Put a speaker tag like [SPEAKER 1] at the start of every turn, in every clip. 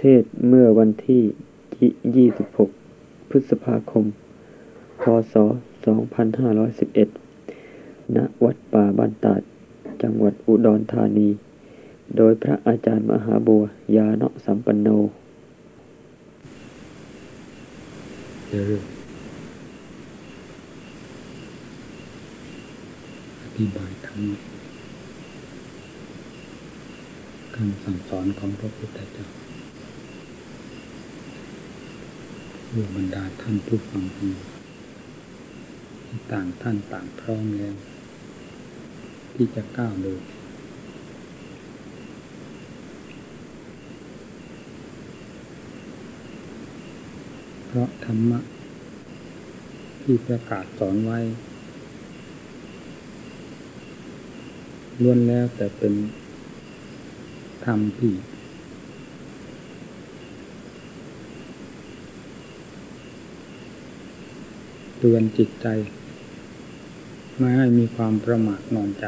[SPEAKER 1] เทศเมื่อวันที่ 26 พฤษภาคม พศ 2511 ณ วัดป่าบ้านตาด จังหวัดอุดรธานี โดยพระอาจารย์มหาบัว ยาเนาะสัมปันโน
[SPEAKER 2] เอธิบายทั้งคำสั่งสอนของพระพุทธเจ้า เพื่อบรรดาท่านผู้ฟังทีต่างท่านต่างพร้อมแล้วที่จะก้าวเดินเพราะธรรมะ ที่ประกาศสอนไว้ล้วนแล้วแต่เป็นธรรมที่ เตือนจิตใจ ไม่ให้มีความประมาทนอนใจ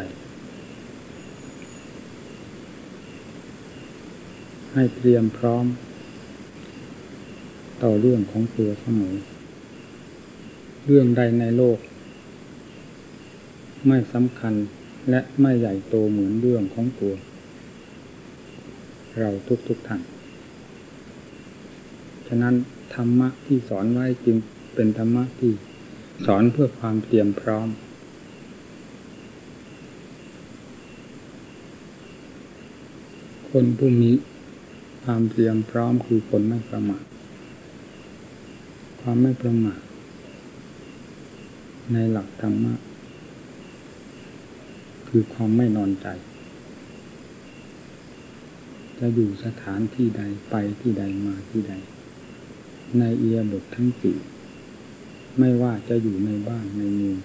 [SPEAKER 2] ให้เตรียมพร้อม ต่อเรื่องของตัวเสมอเรื่องใดในโลก ไม่สำคัญและไม่ใหญ่โตเหมือนเรื่องของตัว เราทุกๆท่านฉะนั้นธรรมะที่สอนไว้จึงเป็นธรรมะที่ สอนเพื่อความเตรียมพร้อม คนผู้มีความเตรียมพร้อมคือคนไม่ประมาทความไม่ประมาทในหลักธรรมะคือความไม่นอนใจ จะอยู่สถานที่ใดไปที่ใดมาที่ใด ในเอียบททั้งสี่ ไม่ว่าจะอยู่ในบ้านในเมือง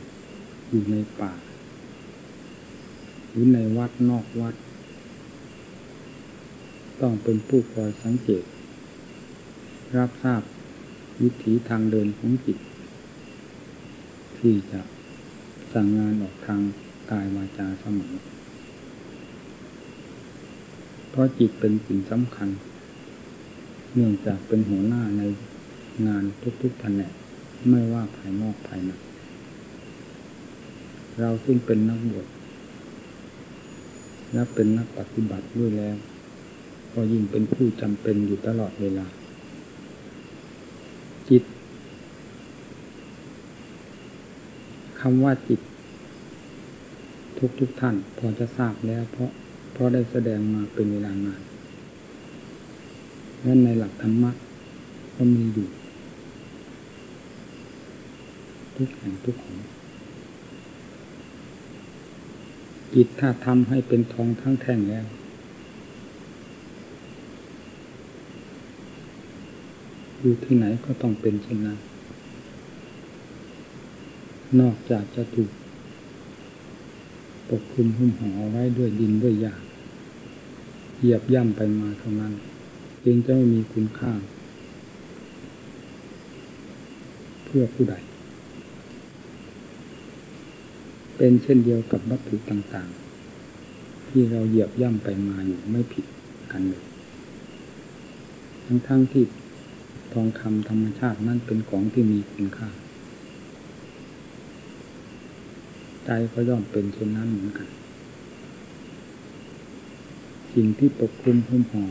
[SPEAKER 2] อยู่ในป่า หรือในวัดนอกวัด ต้องเป็นผู้คอยสังเกต รับทราบวิถีทางเดินของจิต ที่จะสั่งงานออกทางกายวาจาเสมอเพราะจิตเป็นสิ่งสำคัญ เนื่องจากเป็นหัวหน้าในงานทุกๆแผนก ไม่ว่าภายนอกภายในเราซึ่งเป็นนักบวชและเป็นนักปฏิบัติด้วยแล้ว ก็ยิ่งเป็นผู้จำเป็นอยู่ตลอดเวลา จิตคำว่าจิต ทุกทุกท่านพอจะทราบแล้ว เพราะเพราะได้แสดงมาเป็นเวลานานและในหลักธรรมะก็มีอยู่ ทุกแห่งทุกของจิตถ้าทำให้เป็นทองทั้งแท่งแล้ว อยู่ที่ไหนก็ต้องเป็นเช่นนั้น นอกจากจะถูกปกคลุมหุ้มห่อไว้ด้วยดินด้วยหยาเหยียบย่ำไปมาเท่านั้นจึงจะไม่มีคุณค่า เพื่อผู้ใด เป็นเช่นเดียวกับวัตถุต่างๆ ที่เราเหยียบย่ำไปมาอยู่ไม่ผิดกันเลย ทั้งๆทที่ทองคำธรรมชาตินั่นเป็นของที่มีคุณค่า ใจก็ย่อมเป็นเช่นนั้นเหมือนกัน สิ่งที่ปกคลุมหุ้มห่อ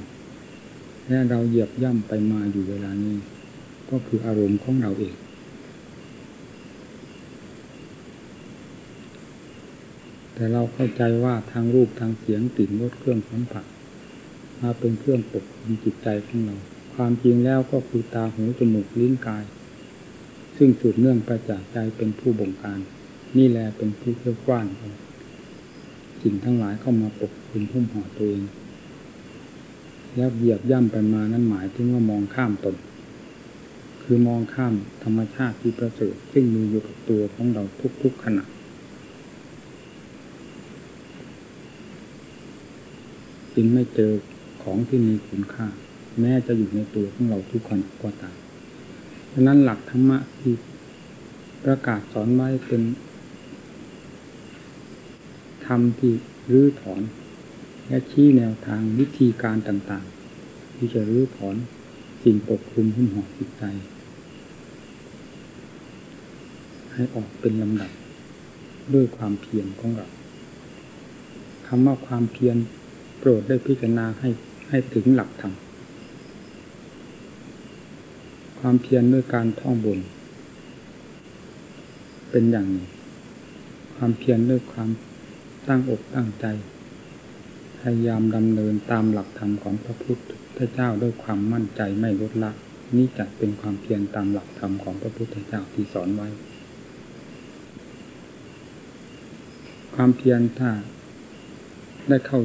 [SPEAKER 2] และเราเหยียบย่ำไปมาอยู่เวลานี้ ก็คืออารมณ์ของเราเอง แต่เราเข้าใจว่าทางรูปทางเสียงกลิ่นรสเครื่องสัมผัสมาเป็นเครื่องปกคุมจิตใจของเรา ความจริงแล้วก็คือตาหูจมูกลิ้นกาย ซึ่งสืบเนื่องไปจากใจเป็นผู้บงการ นี่แหละเป็นผู้เชื่อกว้านสิ่งทั้งหลายเข้ามาปกคุมพุ่มห่อตัวเองแล้วเหยียบย่ำไปมานั้นหมายถึงว่ามองข้ามตน คือมองข้ามธรรมชาติที่ประเสริฐซึ่งมีอยู่กับตัวของเราทุกๆขณะ จึงไม่เจอของที่มีคุณค่า แม้จะอยู่ในตัวของเราทุกคนก็ตามฉะนั้นหลักธรรมะที่ประกาศสอนไว้เป็นธรรมที่รื้อถอน และชี้แนวทางวิธีการต่างๆ ที่จะรื้อถอนสิ่งปกคลุมหุ้มห่อจิตใจ ให้ออกเป็นลำดับด้วยความเพียรของเราคำว่าความเพียร โปรดได้พิจารณาให้ให้ถึงหลักธรรมความเพียรด้วยการท่องบนเป็นอย่างหนึ่งความเพียรด้วยความตั้งอกตั้งใจ พยายามดำเนินตามหลักธรรมของพระพุทธเจ้าด้วยความมั่นใจไม่ลดละนี่จะเป็นความเพียรตามหลักธรรมของพระพุทธเจ้าที่สอนไว้ ความเพียรถ้าได้เข้า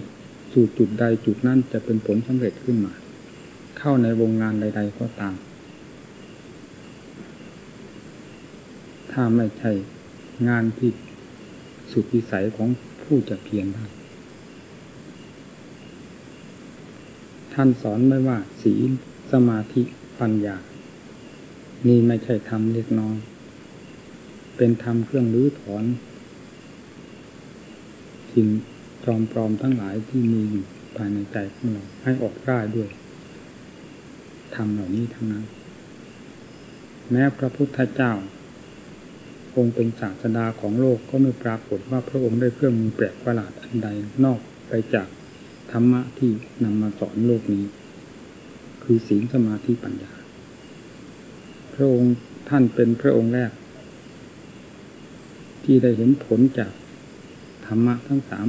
[SPEAKER 2] สู่จุดใดจุดนั้นจะเป็นผลสำเร็จขึ้นมา เข้าในวงงานใด ๆ ก็ตาม ถ้าไม่ใช่งานที่สุดวิสัยของผู้จะเพียรได้ท่านสอนไม่ว่าศีลสมาธิปัญญา นี่ไม่ใช่ธรรมเล็กน้อย เป็นธรรมเครื่องรื้อถอนสิ่ง จอมปลอมทั้งหลายที่มีอยู่ภายในใจของเราให้ออกได้ด้วยธรรมเหล่านี้ทั้งนั้น แม้พระพุทธเจ้า องค์เป็นศาสดาของโลกก็ไม่ปรากฏว่าพระองค์ได้เครื่องมือแปลกประหลาดอันใดนอกไปจากธรรมะที่นำมาสอนโลกนี้ คือศีลสมาธิปัญญา พระองค์ท่านเป็นพระองค์แรก ที่ได้เห็นผลจากธรรมะทั้งสาม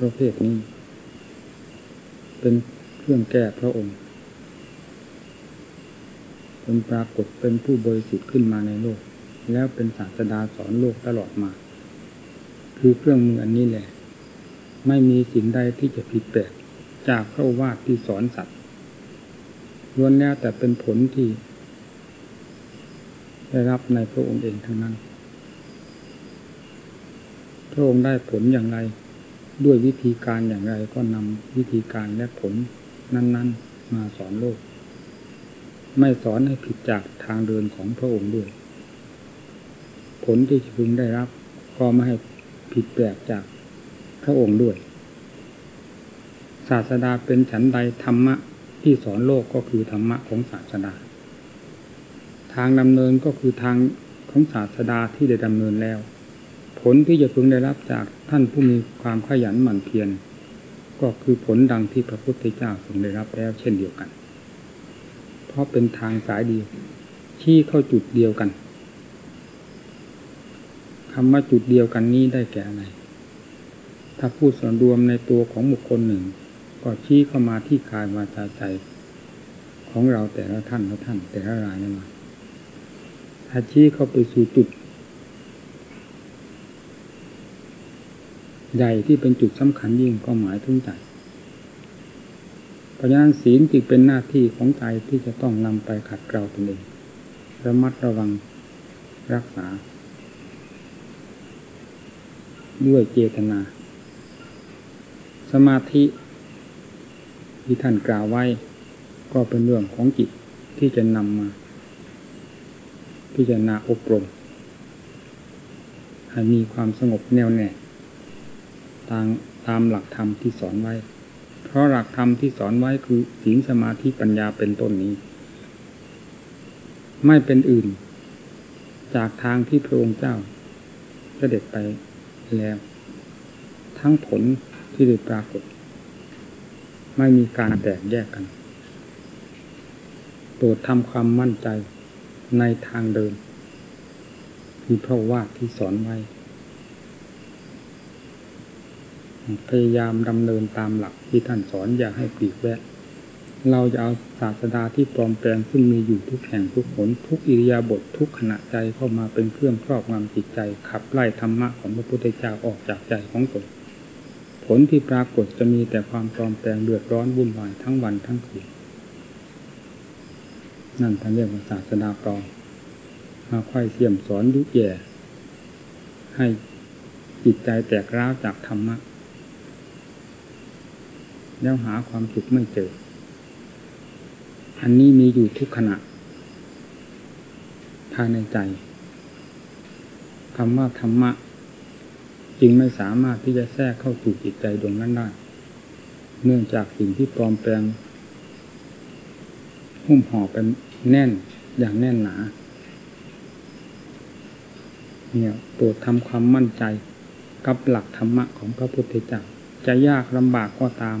[SPEAKER 2] ประเภทนี้ เป็นเครื่องแก้พระองค์เป็นปรากฏเป็นผู้บริสุทธิ์ขึ้นมาในโลก แล้วเป็นศาสดาสอนโลกตลอดมา คือเครื่องมืออันนี้แหละ ไม่มีสิ่งใดที่จะผิดแปลกจากพระวาทที่สอนสัตว์ล้วนแล้วแต่เป็นผลที่ได้รับในพระองค์เองทั้งนั้น พระองค์ได้ผลอย่างไร ด้วยวิธีการอย่างไรก็นำวิธีการและผลนั้น ๆ มาสอนโลก ไม่สอนให้ผิดจากทางเดินของพระองค์ด้วย ผลที่พึงได้รับ ก็ไม่ให้ผิดแปลกจากพระองค์ด้วย ศาสดาเป็นฉันใดธรรมะที่สอนโลกก็คือธรรมะของศาสดา ทางดำเนินก็คือทางของศาสดาที่ได้ดำเนินแล้ว ลที่จะพึงได้รับจากท่านผู้มีความขยันหมั่นเพียรก็คือผลดังที่พระพุทธเจ้าทรงได้รับแล้วเช่นเดียวกัน เพราะเป็นทางสายเดียวชี้เข้าจุดเดียวกันคำว่าจุดเดียวกันนี้ได้แก่อะไร ถ้าพูดส่วนรวมในตัวของบุคคลหนึ่ง ก็ชี้เข้ามาที่กายวาจาใจ ของเราแต่ละท่านละท่านแต่ละรายนั่นมาถ้าชี้เข้าไปสู่จุด ใหญ่ที่เป็นจุดสำคัญยิ่งก็หมายถึงใจเพราะฉะนั้นศีลจึงเป็นหน้าที่ของใจที่จะต้องนำไปขัดเกลาตนเองระมัดระวังรักษา ด้วยเจตนา สมาธิที่ท่านกล่าวไว้ ก็เป็นเรื่องของจิตที่จะนำมา พิจารณาอบรมให้มีความสงบแน่วแน่ ตามตามหลักธรรมที่สอนไว้ เพราะหลักธรรมที่สอนไว้คือศีลสมาธิปัญญาเป็นต้นนี้ ไม่เป็นอื่น จากทางที่พระองค์เจ้าเสด็จไปแล้ว ทั้งผลที่ได้ปรากฏ ไม่มีการแตกแยกกันโปรดทำความมั่นใจในทางเดินที่พระว่าที่สอนไว้ พยายามดำเนินตามหลักที่ท่านสอนอย่าให้ปลีกแวะ เราจะเอาศาสดาที่ปลอมแปลงซึ่งมีอยู่ทุกแห่งทุกผลทุกอิริยาบถททุกขณะใจเข้ามาเป็นเครื่องครอบงำจิตใจ ขับไล่ธรรมะของพระพุทธเจ้าออกจากใจของตนผลที่ปรากฏจะมีแต่ความปลอมแปลงเดือดร้อนวุ่นวายทั้งวันทั้งคืนนั่นท่านเรียกว่าศาสดาปลอมมาค่อยเสี่ยมสอนยุแย่ให้จิตใจแตกร้าวจากธรรมะ แล้วหาความสุขไม่เจอ อันนี้มีอยู่ทุกขณะภายในใจคำว่าธรรมะ จึงไม่สามารถที่จะแทรกเข้าสู่จิตใจดวงนั้นได้ เนื่องจากสิ่งที่ปลอมแปลงหุ้มห่อเป็นแน่นอย่างแน่นหนา เนี่ยโปรดทำความมั่นใจกับหลักธรรมะของพระพุทธเจ้าจะยากลำบากก็ตาม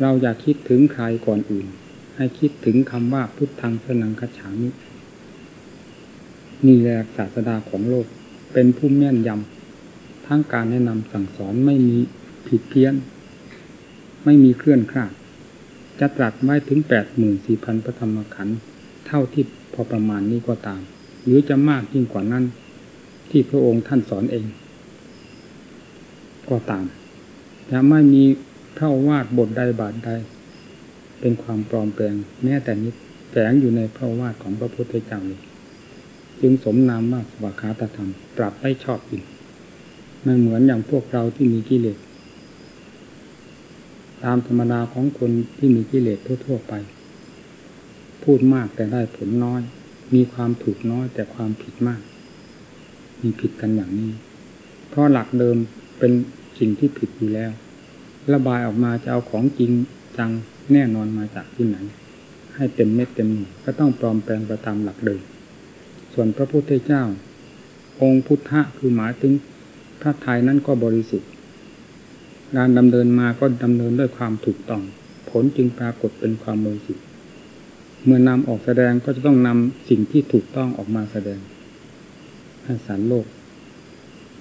[SPEAKER 2] เราอย่าคิดถึงใครก่อนอื่น ให้คิดถึงคำว่าพุทธังสนังคัจฉามินี่แหละศาสดาของโลก เป็นผู้แม่นยำทั้งการแนะนำสั่งสอนไม่มีผิดเพี้ยน ไม่มีเคลื่อนคลาดจะตรัสไว้ถึงแปดหมื่นสี่พันพระธรรมขันธ์เท่าที่พอประมาณนี้ก็ตาม หรือจะมากยิ่งกว่านั้น ที่พระองค์ท่านสอนเอง ก็ตามจะไม่มี พระวาดบทใดบาทใด เป็นความปลอมแปลง แม้แต่นิดแฝงอยู่ในพระวาดของพระพุทธเจ้าเลยจึงสมนามว่าสวากขาตธรรม ปรับได้ชอบอินไม่เหมือนอย่างพวกเราที่มีกิเลสตามธรรมดาของคนที่มีกิเลสทั่ว ๆ ไป พูดมากแต่ได้ผลน้อย มีความถูกน้อยแต่ความผิดมาก มีผิดกันอย่างนี้ เพราะหลักเดิมเป็นสิ่งที่ผิดอยู่แล้ว ระบายออกมาจะเอาของจริงจังแน่นอนมาจากที่ไหน ให้เต็มเม็ดเต็มหน่วยก็ต้องปลอมแปลงไปตามหลักเดิมส่วนพระพุทธเจ้า องค์พุทธะคือหมายถึงพระทัยนั้นก็บริสุทธิ์การดำเนินมาก็ดำเนินด้วยความถูกต้อง ผลจึงปรากฏเป็นความบริสุทธิ์เมื่อนำออกแสดงก็จะต้องนำสิ่งที่ถูกต้องออกมาแสดง ให้สารโลก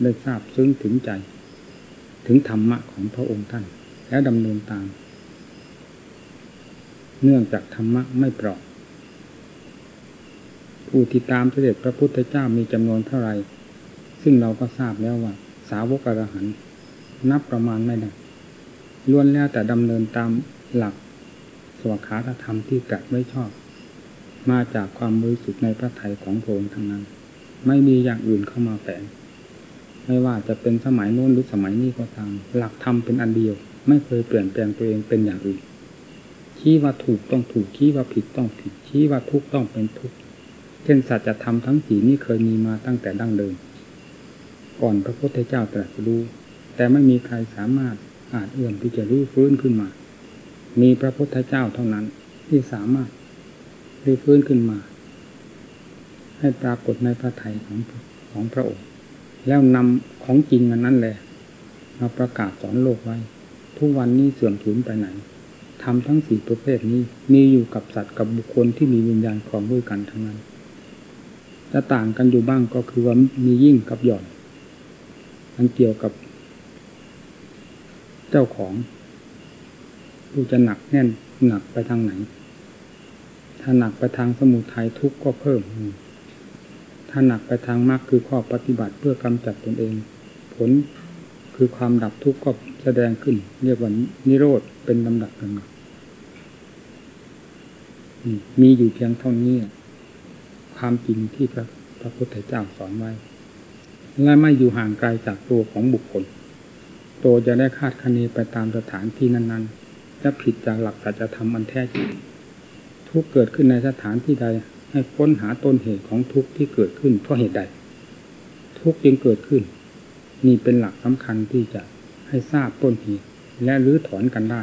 [SPEAKER 2] ได้ทราบซึ้งถึงใจ ถึงธรรมะของพระองค์ท่าน และดำเนินตาม เนื่องจากธรรมะไม่เปราะผู้ที่ตามเสด็จพระพุทธเจ้ามีจำนวนเท่าไร ซึ่งเราก็ทราบแล้วว่า สาวกอรหันนับประมาณไม่ได้ล้วนแล้วแต่ดำเนินตามหลักสวขาธรรมที่กัดไม่ชอบ มาจากความบริสุทธิ์ในพระทัยของพระองค์ทั้งนั้น ไม่มีอย่างอื่นเข้ามาแฝง ไม่ว่าจะเป็นสมัยโน้นหรือสมัยนี้ก็ตาม หลักธรรมเป็นอันเดียว ไม่เคยเปลี่ยนแปลงตัวเองเป็นอย่างอื่นชี้ว่าถูกต้องถูกชี้ว่าผิดต้องผิดชี้ว่าทุกต้องเป็นทุกเช่นสัจธรรมทั้งสี่นี้เคยมีมาตั้งแต่ดั้งเดิม ก่อนพระพุทธเจ้าตรัสรู้แต่ไม่มีใครสามารถอาจเอื้อมที่จะรู้ฟื้นขึ้นมา มีพระพุทธเจ้าเท่านั้นที่สามารถรู้ฟื้นขึ้นมา ให้ปรากฏในพระทัยของของพระองค์ แล้วนำของจริงอันนั้นแหละมาประกาศสอนโลกไว้ ทุกวันนี้เสื่อมสูญไปไหนทำทั้งสี่ประเภทนี้มีอยู่กับสัตว์กับบุคคลที่มีวิญญาณครองด้วยกันทั้งนั้นจะต่างกันอยู่บ้างก็คือว่ามียิ่งกับหย่อนมันเกี่ยวกับ เจ้าของผู้จะหนักแน่นหนักไปทางไหน ถ้าหนักไปทางสมุทัยทุกข์ก็เพิ่ม ถ้าหนักไปทางมรรคคือข้อปฏิบัติเพื่อกำจัดตนเอง ผลคือความดับทุกข์ก็แสดงขึ้น เรียกว่านิโรธเป็นลำดับกันมามีอยู่เพียงเท่านี้ ความจริงที่พระพระพุทธเจ้าสอนไว้ และไม่อยู่ห่างไกลจากตัวของบุคคล ตัวจะได้คาดคะเนไปตามสถานที่นั้นๆจะผิดจากหลักสัจธรรมอันแท้จริงทุกเกิดขึ้นในสถานที่ใด ให้ค้นหาต้นเหตุของทุกข์ที่เกิดขึ้นเพราะเหตุใด ทุกข์จึงเกิดขึ้นนี่เป็นหลักสำคัญที่จะให้ทราบต้นเหตุและรื้อถอนกันได้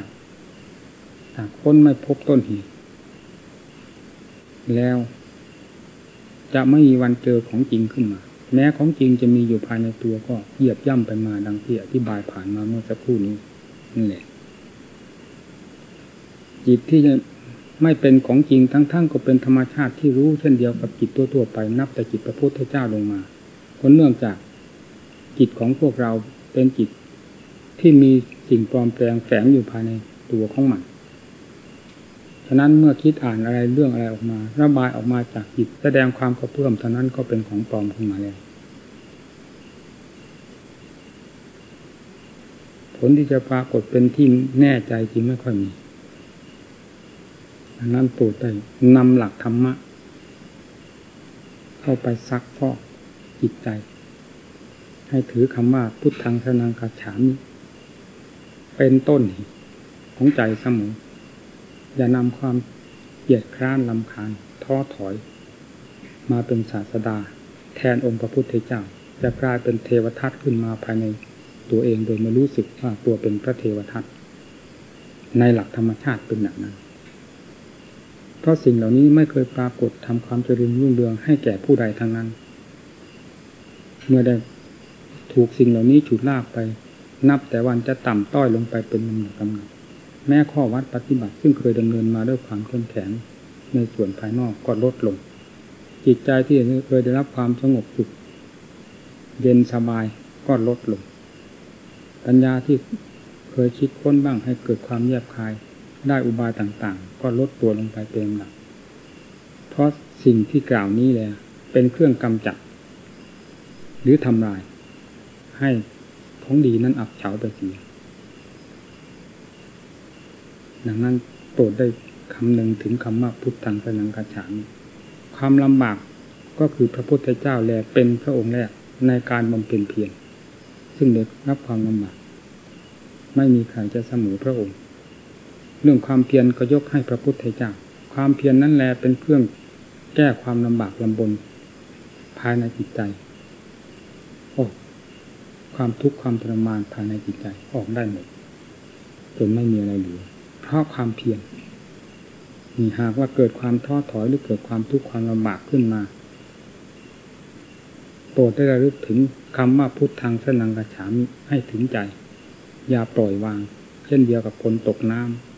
[SPEAKER 2] ถ้าค้นไม่พบต้นเหตุแล้ว จะไม่มีวันเจอของจริงขึ้นมา แม้ของจริงจะมีอยู่ภายในตัวก็เหยียบย่ำไปมาดังที่อธิบายผ่านมาเมื่อสักครู่นี้นั่แหละจิตที่จะ ไม่เป็นของจริงทั้งๆงก็เป็นธรรมชาติที่รู้เช่นเดียวกับจิตตัวตัวไปนับแต่จิตพระพุทธเจ้าลงมาเพราะเนื่องจากจิตของพวกเราเป็นจิตที่มีสิ่งปลอมแปลงแฝงอยู่ภายในตัวของมันฉะนั้นเมื่อคิดอ่านอะไรเรื่องอะไรออกมา ระบายออกมาจากจิตแสดงความกระเพื่อมเท่านั้นก็เป็นของปลอมขึ้นมาแล้วผลที่จะปรากฏเป็นที่แน่ใจจริงไม่ค่อยมี อันนั้นโปรดได้นำหลักธรรมะ เข้าไปซักฟอกจิตใจ ให้ถือคำว่าพุทธังสนังกัจฉามิเป็นต้นของใจเสมออย่านำความเกียดคร้านลำคาญท้อถอย มาเป็นศาสดา แทนองค์พระพุทธเจ้า จะกลายเป็นเทวทัตขึ้นมาภายในตัวเองโดยไม่รู้สึกว่าตัวเป็นพระเทวทัตในหลักธรรมชาติเป็นอย่างนั้น เพราะสิ่งเหล่านี้ไม่เคยปรากฏทำความเจริญรุ่งเรืองให้แก่ผู้ใดทั้งนั้น เมื่อได้ถูกสิ่งเหล่านี้ฉุดลากไป นับแต่วันจะต่ำต้อยลงไปเป็นลำดับลำดับแม้ข้อวัดปฏิบัติซึ่งเคยดำเนินมาด้วยความเข้มแข็งในส่วนภายนอกก็ลดลง จิตใจที่เคยได้รับความสงบสุขเย็นสบายก็ลดลง ปัญญาที่เคยคิดค้นบ้างให้เกิดความแยบคาย ได้อุบายต่างๆ ก็ลดตัวลงไปเป็นหลักเพราะสิ่งที่กล่าวนี้แหละเป็นเครื่องกำจัด หรือทำลาย ให้ของดีนั้นอับเฉาไปเสียดังนั้นโปรดได้คำหนึ่งถึงคำว่าพุทธังสนังกัจฉามความลำบากก็คือพระพุทธเจ้าแลเป็นพระองค์แรกในการบำเพ็ญเพียรซึ่งได้รับความลำบากไม่มีใครจะเสมอพระองค์ เรื่องความเพียรก็ยกให้พระพุทธเจ้าความเพียรนนั้นแลเป็นเครื่องแก้ความลำบากลำบนภายในจิตใจโอ้ความทุกข์ความทรมานภายในจิตใจออกได้หมดจนไม่มีอะไรเหลือเพราะความเพียรมีหากว่าเกิดความท้อถอยหรือเกิดความทุกข์ความลำบากขึ้นมาโปรดได้ระลึกถึงคำว่าพุทธังสนังกระฉามให้ถึงใจ อย่าปล่อยวาง เช่นเดียวกับคนตกน้ำ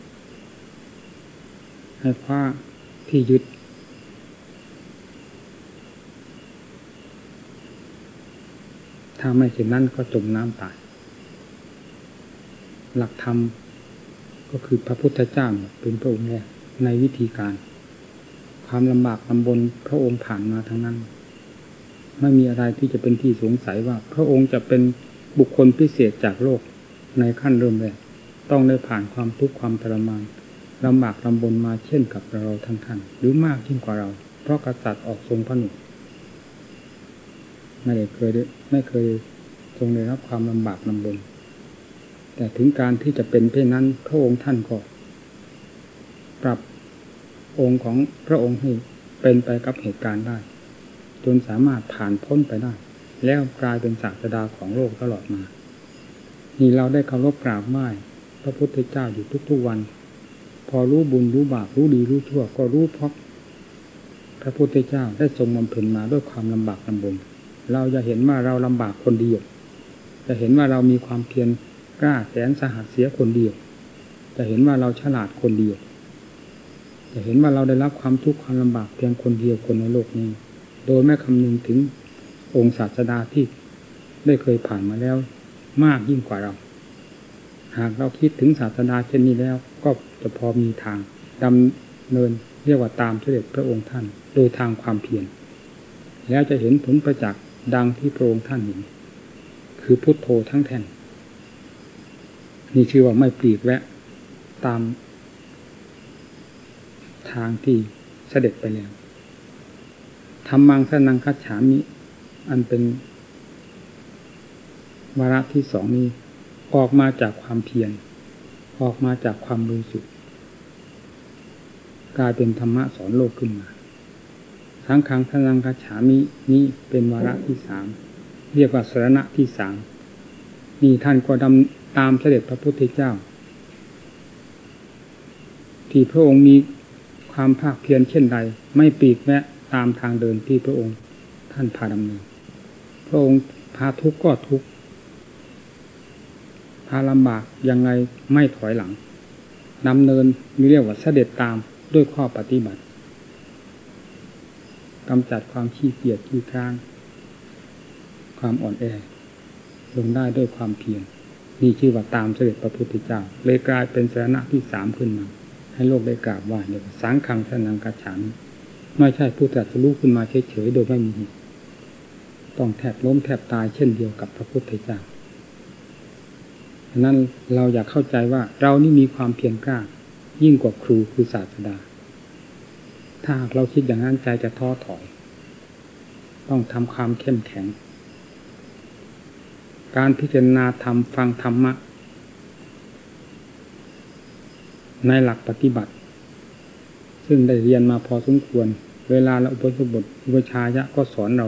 [SPEAKER 2] ให้คว้าที่ยึด ถ้าไม่เช่นนั้นก็จมน้ำตาย หลักธรรมก็คือพระพุทธเจ้าเป็นพระองค์แรกในวิธีการ ความลำบากลำบนพระองค์ผ่านมาทั้งนั้น ไม่มีอะไรที่จะเป็นที่สงสัยว่า พระองค์จะเป็นบุคคลพิเศษจากโลกในขั้นเริ่มแรกต้องได้ผ่านความทุกข์ความทรมาน ลำบากลำบนมาเช่นกับเราท่านๆหรือมากยิ่งกว่าเรา เพราะกษัตริย์ออกทรงพระหนุไม่ได้เคยไม่เคยทรงได้รับความลำบากลำบน แต่ถึงการที่จะเป็นเช่นนั้นพระองค์ท่านก็ปรับองค์ของพระองค์ให้เป็นไปกับเหตุการณ์ได้ จนสามารถผ่านพ้นไปได้ แล้วกลายเป็นศาสดาของโลกตลอดมา นี่เราได้เคารพกราบไหว้พระพุทธเจ้าอยู่ทุกๆวัน พอรู้บุญรู้บาปรู้ดีรู้ชั่ว ก็รู้เพราะพระพุทธเจ้าได้ทรงบำเพ็ญมาด้วยความลำบากลำบนเราจะเห็นว่าเราลำบากคนเดียวจะเห็นว่าเรามีความเพียรกล้าแสนสหัสเสียคนเดียว จะเห็นว่าเราฉลาดคนเดียว จะเห็นว่าเราได้รับความทุกข์ความลำบากเพียงคนเดียวคนในโลกนี้ โดยไม่คำนึงถึงองค์ศาสดาที่ได้เคยผ่านมาแล้วมากยิ่งกว่าเรา หากเราคิดถึงศาสดาเช่นนี้แล้ว ก็จะพอมีทางดำเนินเรียกว่าตามเสด็จพระองค์ท่าน โดยทางความเพียรแล้วจะเห็นผลประจักษ์ดังที่พระองค์ท่านเห็นคือพุทโธทั้งแท่นนี่ชื่อว่าไม่ปลีกแวะตามทางที่เสด็จไปแล้วธรรมังสนังคัจฉามิ อันเป็นวาระที่สองนี้ ออกมาจากความเพียรออกมาจากความรู้สึกกลายเป็นธรรมะสอนโลกขึ้นมาทั้งครั้งสนังคัจฉามินี้เป็นวาระที่สามเรียกว่าสรณะที่สามนี่ท่านก็ดำตามเสด็จพระพุทธเจ้า ที่พระองค์มีความภาคเพียรเช่นใด ไม่ปีกแวะตามทางเดินที่พระองค์ท่านพาดำเนินพระองค์พาทุกข์ก็ทุกข์าลำบากยังไงไม่ถอยหลังดำเนินมีเรียกว่าเสด็จตามด้วยข้อปฏิบัติกำจัดความขี้เกียจขี้ค้าง ความอ่อนแอ ลงได้ด้วยความเพียรนี่ชื่อว่าตามเสด็จพระพุทธเจ้าเลยกลายเป็นสถานะที่สามขึ้นมา ให้โลกได้กราบไหว้เนี่ยสังขังสนังกระฉันไม่ใช่ผู้ตรัสรู้ขึ้นมาเฉยๆโดยไม่มีต้องแทบล้มแทบตายเช่นเดียวกับพระพุทธเจ้า ฉะนั้นเราอยากเข้าใจว่าเรานี่มีความเพียรกล้า ยิ่งกว่าครูคือศาสดา ถ้าหากเราคิดอย่างนั้นใจจะท้อถอย ต้องทำความเข้มแข็ง การพิจารณาธรรมฟังธรรมะ ในหลักปฏิบัติ ซึ่งได้เรียนมาพอสมควร เวลาเราอุปสมบทอุปชายะก็สอนเรา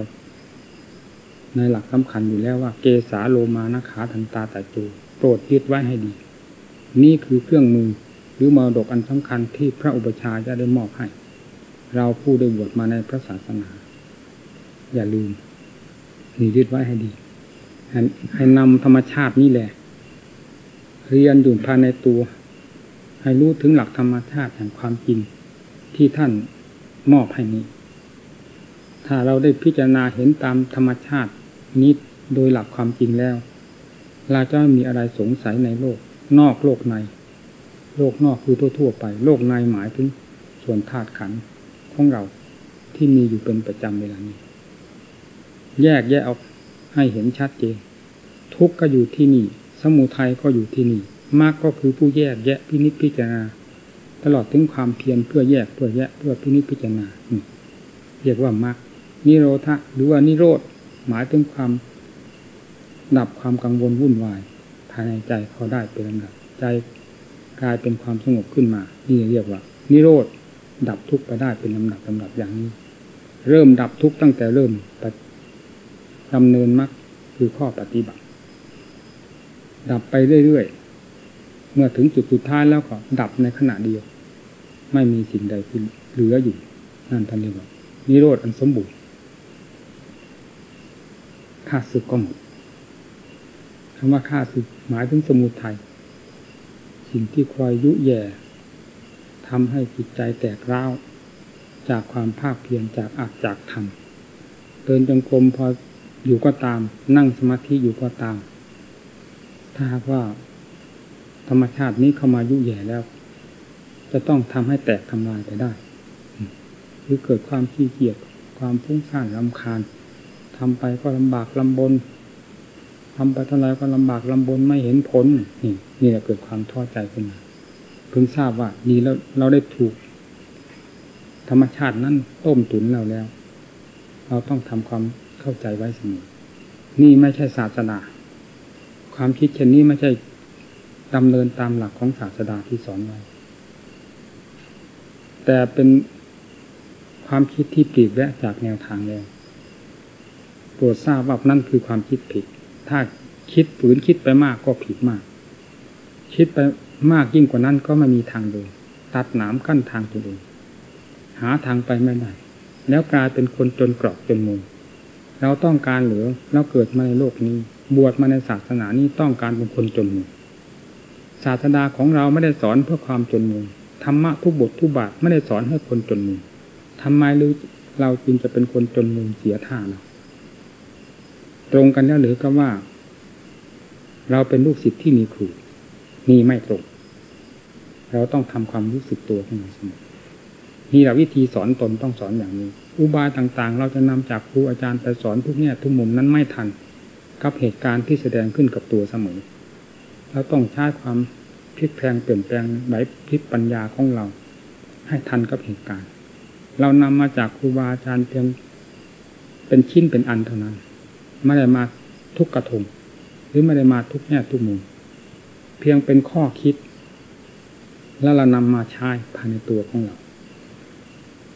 [SPEAKER 2] ในหลักสำคัญอยู่แล้วว่า เกสาโลมานะขาทันตาตาจู โปรดยึดไว้ให้ดี นี่คือเครื่องมือหรือมรดกอันสำคัญที่พระอุปชายะได้มอบให้ เราผู้ได้บวชมาในพระศาสนา อย่าลืมนี่ยึดไว้ให้ดีใหให้นำธรรมชาตินี่แหละ เรียนอยู่ภายในตัว ให้รู้ถึงหลักธรรมชาติแห่งความจริงที่ท่านมอบให้นี้ ถ้าเราได้พิจารณาเห็นตามธรรมชาตินี้โดยหลักความจริงแล้ว เราจะไม่มีอะไรสงสัยในโลก นอกโลกใน โลกนอกคือทั่วๆไป โลกในหมายถึงส่วนธาตุขันธ์ของเราที่มีอยู่เป็นประจำเวลานี้ แยกแยะออกให้เห็นชัดเจนทุกข์ก็อยู่ที่นี่ สมุทัยก็อยู่ที่นี่มรรคก็คือผู้แยกแยะพินิจพิจารณา ตลอดถึงความเพียรเพื่อแยกเพื่อแยะเพื่อพินิจพิจารณาเรียกว่ามรรคนิโรธะหรือว่านิโรธหมายถึงความ ดับความกังวลวุ่นวาย ภายในใจเขาได้เป็นลำดับใจกลายเป็นความสงบขึ้นมา นี่เรียกว่า นิโรธดับทุกข์ไปได้เป็นลำดับลำดับอย่างนี้ เริ่มดับทุกข์ตั้งแต่เริ่มดำเนินมรรคคือข้อปฏิบัติ ดับไปเรื่อยๆ เมื่อถึงจุดสุดท้ายแล้วก็ดับในขณะเดียว ไม่มีสิ่งใดที่เหลืออยู่ นั่นท่านเรียกว่านิโรธอันสมบูรณ์ข้าศึกก็หมด คำว่าข้าศึกหมายถึงสมุทัยสิ่งที่คอยยุแย่ทำให้จิตใจแตกร้าวจากความภาคเพียรจากอักจากธรรมเดินจงกรมพออยู่ก็ตาม นั่งสมาธิอยู่ก็ตาม ถ้าหากว่า ธรรมชาตินี้เข้ามายุแย่แล้ว จะต้องทำให้แตกทำลายไปได้ หรือเกิดความขี้เกียจความฟุ้งซ่านลำคาญทำไปก็ลำบากลำบน ทำไปเท่าไรก็ลำบากลำบนไม่เห็นผล นี่นี่แหละเกิดความท้อใจขึ้นมาเพิ่งทราบว่านี่แล้วเราได้ถูก ธรรมชาตินั้นต้มตุนเราแล้ว เราต้องทำความเข้าใจไว้เสมอนี่ไม่ใช่ศาสนา ความคิดเช่นนี้ไม่ใช่ดำเนินตามหลักของศาสดาที่สอนไว้แต่เป็นความคิดที่ปลีกแวะจากแนวทางแล้วโปรดทราบว่านั่นคือความคิดผิด ถ้าคิดฝืนคิดไปมากก็ผิดมาก คิดไปมากยิ่งกว่านั้นก็ไม่มีทางเดินตัดหนามกั้นทางตัวเองหาทางไปไม่ได้ แล้วกลายเป็นคนจนกรอกจนมุมเราต้องการหรือเราเกิดมาในโลกนี้ บวชมาในศาสนานี้ต้องการเป็นคนจนมุมศาสดาของเราไม่ได้สอนเพื่อความจนมุมธรรมะทุกบททุกบาทไม่ได้สอนให้คนจนมุมทำไมเราจึงจะเป็นคนจนมุมเสียท่าเรา ตรงกันแล้วหรือก็ว่า เราเป็นลูกศิษย์ที่มีครูนี่ไม่ตรง เราต้องทำความรู้สึกตัวของเราเสมอนี่แหละวิธีสอนตนต้องสอนอย่างนี้ อุบายต่างๆ เราจะนำจากครูอาจารย์ไปสอนทุกแง่ทุกมุมนั้นไม่ทัน กับเหตุการณ์ที่แสดงขึ้นกับตัวเสมอเราต้องใช้ความพลิกแพลงเปลี่ยนแปลงไหวพลิกปัญญาของเรา ให้ทันกับเหตุการณ์ เรานำมาจากครูบาอาจารย์เพียงเป็นชิ้นเป็นอันเท่านั้น ไม่ได้มาทุกกระทงหรือไม่ได้มาทุกแง่ทุกมุม เพียงเป็นข้อคิด แล้วเรานำมาใช้ภายในตัวของเรา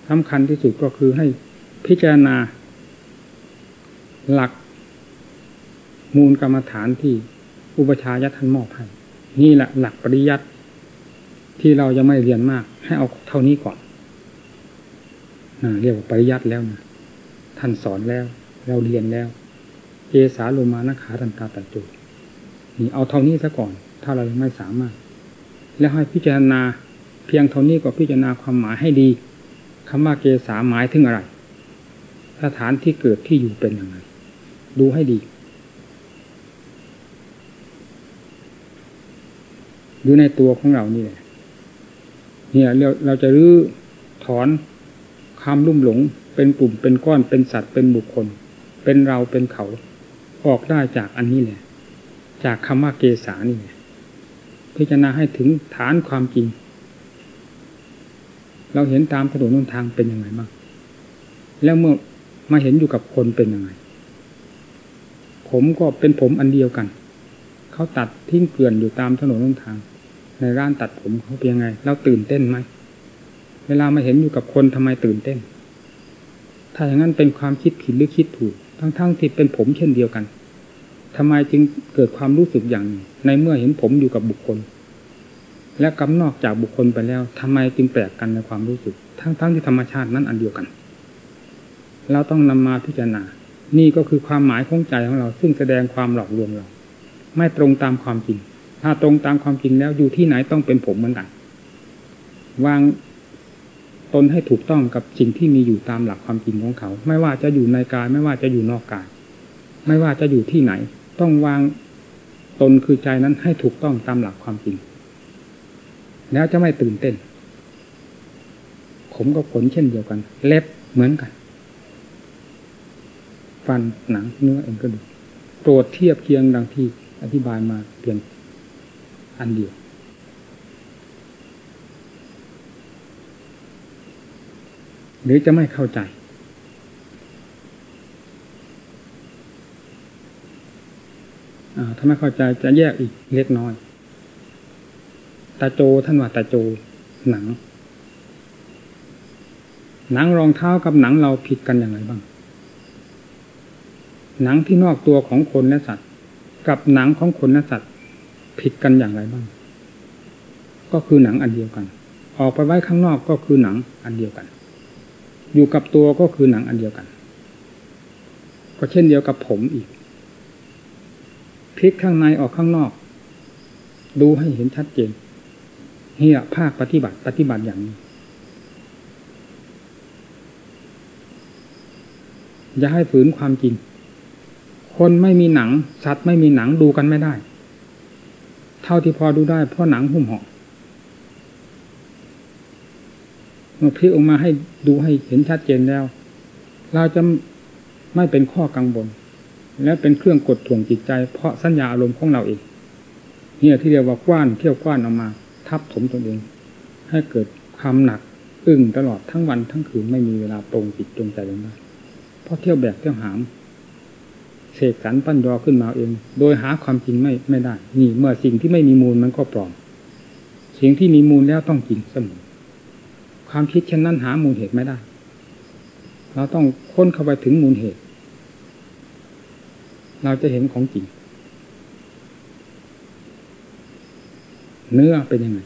[SPEAKER 2] สำคัญที่สุดก็คือให้พิจารณา หลัก มูลกรรมฐานที่อุปชายะท่านมอบให้นี่แหละหลักปริยัติที่เรายังไม่เรียนมาก ให้เอาเท่านี้ก่อนเรียกว่าปริยัติแล้วนะท่านสอนแล้ว เราเรียนแล้ว เจสาโลมานะขาตันตาตัดจุนี่เอาเท่านี้ซะก่อน ถ้าเรายังไม่สามารถ แล้วให้พิจารณาเพียงเท่านี้ก็พิจารณาความหมายให้ดีคำว่าเกสาหมายถึงอะไร สถานที่เกิดที่อยู่เป็นยังไง ดูให้ดี อยู่ในตัวของเรานี่แหละเนี่ยเราเราจะรื้อถอนความลุ่มหลง เป็นกลุ่มเป็นก้อนเป็นสัตว์เป็นบุคคล เป็นเราเป็นเขา ออกได้จากอันนี้แหละ จากคำว่าเกสานี่แหละพิจารณาให้ถึงฐานความจริง เราเห็นตามถนนนทางเป็นยังไงบ้างแล้วเมื่อมาเห็นอยู่กับคนเป็นยังไง ผมก็เป็นผมอันเดียวกัน เขาตัดทิ้งเกลื่อนอยู่ตามถนนนทาง ในร้านตัดผมเขาเป็นยังไง เราตื่นเต้นไหม เวลามาเห็นอยู่กับคนทำไมตื่นเต้น ถ้าอย่างนั้นเป็นความคิดผิดหรือคิดถูก ทั้งๆทที่เป็นผมเช่นเดียวกันทำไมจึงเกิดความรู้สึกอย่างในเมื่อเห็นผมอยู่กับบุคคล และกำนอกจากบุคคลไปแล้วทำไมจึงแปลกกันในความรู้สึก ทั้งๆทที่ธรรมชาตินั้นอันเดียวกัน เราต้องนำมาพิจารณา นี่ก็คือความหมายของใจของเรา ซึ่งแสดงความหลอกลวงเรา ไม่ตรงตามความจริง ถ้าตรงตามความจริงแล้วอยู่ที่ไหนต้องเป็นผมเหมือนกันวาง ตนให้ถูกต้องกับสิ่งที่มีอยู่ตามหลักความจริงของเขา ไม่ว่าจะอยู่ในกาย ไม่ว่าจะอยู่นอกกาย ไม่ว่าจะอยู่ที่ไหน ต้องวางตนคือใจนั้นให้ถูกต้องตามหลักความจริง แล้วจะไม่ตื่นเต้น ผมก็ผลเช่นเดียวกัน เล็บเหมือนกัน ฟันหนังเนื้อเอ็นกระดูกโปรดเทียบเคียงดังที่อธิบายมาเพียงอันเดียว หรือจะไม่เข้าใจ ถ้าไม่เข้าใจจะแยกอีกเล็กน้อย ตาโจท่านว่าตาโจหนัง หนังรองเท้ากับหนังเราผิดกันอย่างไรบ้าง หนังที่นอกตัวของคนและสัตว์ กับหนังของคนและสัตว์ ผิดกันอย่างไรบ้าง ก็คือหนังอันเดียวกัน ออกไปไว้ข้างนอกก็คือหนังอันเดียวกัน อยู่กับตัวก็คือหนังอันเดียวกัน ก็เช่นเดียวกับผมอีกพลิกข้างในออกข้างนอก ดูให้เห็นชัดเจนเฮียภาคปฏิบัติ ปฏิบัติอย่างนี้อย่าให้ฝืนความจริง คนไม่มีหนัง สัตว์ไม่มีหนังดูกันไม่ได้ เท่าที่พอดูได้เพราะหนังหุ้มห่อ เมื่อพลิกออกมาให้ดูให้เห็นชัดเจนแล้ว เราจะไม่เป็นข้อกังวลและเป็นเครื่องกดถ่วงจิตใจ เพราะสัญญาอารมณ์ของเราเองเนี่ยที่เรียกว่ากว้านเที่ยวกว้านออกมา ทับถมตนเอง ให้เกิดความหนักอึ้งตลอดทั้งวันทั้งคืนไม่มีเวลาตรงจิตตรงใจลงได้เพราะเที่ยวแบกเที่ยวหามเสกสรรปั้นยอขึ้นมาเอง โดยหาความจริงไม่ไม่ได้ นี่เมื่อสิ่งที่ไม่มีมูลมันก็ปลอม สิ่งที่มีมูลแล้วต้องจริงเสมอ ความคิดเช่นนั้นหามูลเหตุไม่ได้ เราต้องค้นเข้าไปถึงมูลเหตุ เราจะเห็นของจริง เนื้อเป็นยังไง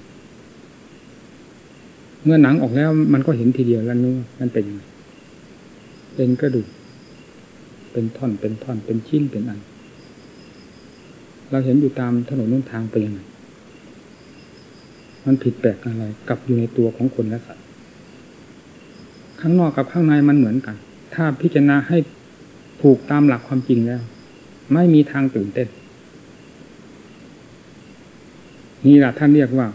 [SPEAKER 2] เมื่อหนังออกแล้วมันก็เห็นทีเดียวแล้วเนื้อมันเป็นยังไงเป็นกระดูก เป็นท่อน เป็นท่อน เป็นชิ้น เป็นอัน เราเห็นอยู่ตามถนนนุ่นทางไปยังไง มันผิดแปลกอะไรกับอยู่ในตัวของคนและสัตว์ ข้างนอกกับข้างในมันเหมือนกัน ถ้าพิจารณาให้ผูกตามหลักความจริงแล้ว ไม่มีทางตื่นเต้นนี่แหละท่านเรียกว่า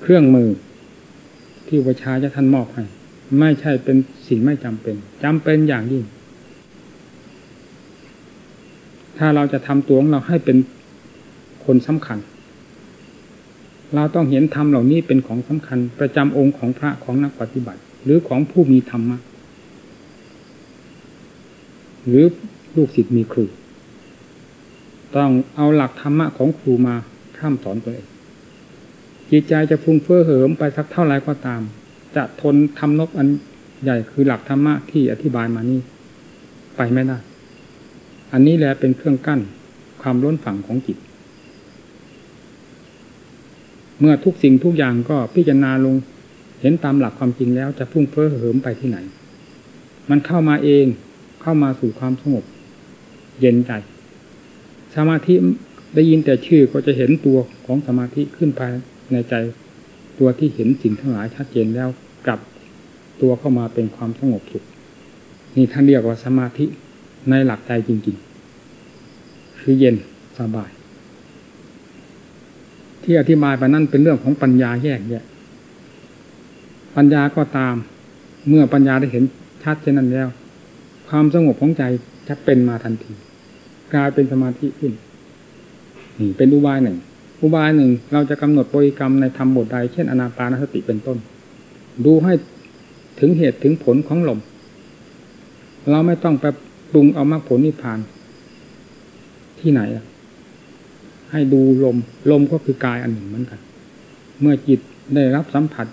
[SPEAKER 2] เครื่องมือที่ประชาจะท่านมอบให้ไม่ใช่เป็นสิ่งไม่จำเป็นจำเป็นอย่างยิ่ง ถ้าเราจะทำตัวของเราให้เป็นคนสำคัญ เราต้องเห็นธรรมเหล่านี้เป็นของสำคัญ ประจำองค์ของพระของนักปฏิบัติ หรือของผู้มีธรรมะ หรือลูกศิษย์มีครู ต้องเอาหลักธรรมะของครูมาข้ามสอนตัวเองจิตใจจะฟุ้งเฟ้อเหิมไปสักเท่าไรก็ตาม จะทนทำนบอันใหญ่คือหลักธรรมะที่อธิบายมานี้ไปไม่ได้ อันนี้แหละเป็นเครื่องกั้นความล้นฝั่งของจิต เมื่อทุกสิ่งทุกอย่างก็พิจารณาลง เห็นตามหลักความจริงแล้วจะพุ่งเฟ้อเหิมไปที่ไหน มันเข้ามาเองเข้ามาสู่ความสงบ เย็นใจ สมาธิได้ยินแต่ชื่อก็จะเห็นตัวของสมาธิขึ้นภายในใจ ตัวที่เห็นสิ่งทั้งหลายชัดเจนแล้วกลับตัวเข้ามาเป็นความสงบสุขนี่ท่านเรียกว่าสมาธิในหลักใจจริงๆ คือเย็นสบาย ที่อธิบายไปนั่นเป็นเรื่องของปัญญาแยกแยะ ปัญญาก็ตาม เมื่อปัญญาได้เห็นชัดเช่นนั้นแล้ว ความสงบของใจจะเป็นมาทันที กลายเป็นสมาธิขึ้นนี่เป็นอุบายหนึ่ง อุบายหนึ่งเราจะกำหนดบริกรรมในธรรมบทใด เช่นอนาปานสติเป็นต้น ดูให้ถึงเหตุถึงผลของลม เราไม่ต้องไปปรุงเอามาผลนิพพาน ที่ไหนให้ดูลม ลมก็คือกายอันหนึ่งเหมือนกัน เมื่อจิตได้รับสัมผัส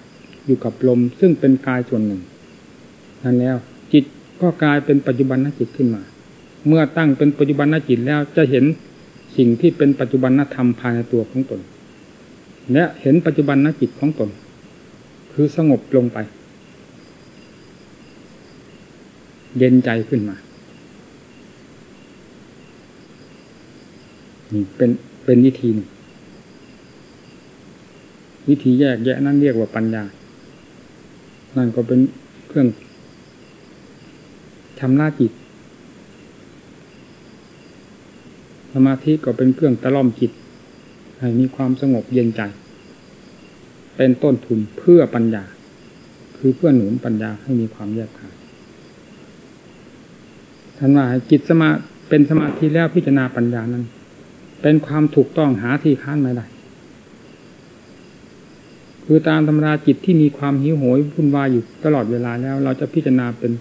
[SPEAKER 2] อยู่กับลม ซึ่งเป็นกายส่วนหนึ่ง นั้นแล้ว จิตก็กลายเป็นปัจจุบันนจิตขึ้นมา เมื่อตั้งเป็นปัจจุบันนจิตแล้วจะเห็นสิ่งที่เป็นปัจจุบันนธรรมภายในตัวของตน และเห็นปัจจุบันนจิตของตน คือสงบลงไป เย็นใจขึ้นมานี่เป็นเป็นวิธีหนึ่งวิธีแยกแยะนั่นเรียกว่าปัญญา นั่นก็เป็นเครื่องทำหน้าจิต สมาธิก็เป็นเครื่องตะล่อมจิต ให้มีความสงบเย็นใจ เป็นต้นทุนเพื่อปัญญา คือเพื่อหนุนปัญญาให้มีความแยกขายท่านว่าจิตสมาเป็นสมาธิแล้วพิจารณาปัญญานั้น เป็นความถูกต้องหาที่ค้านไม่ได้ คือตามธรรมราจิตที่มีความหิวโหยวุ่นวายอยู่ตลอดเวลาแล้ว เราจะพิจารณาเป็น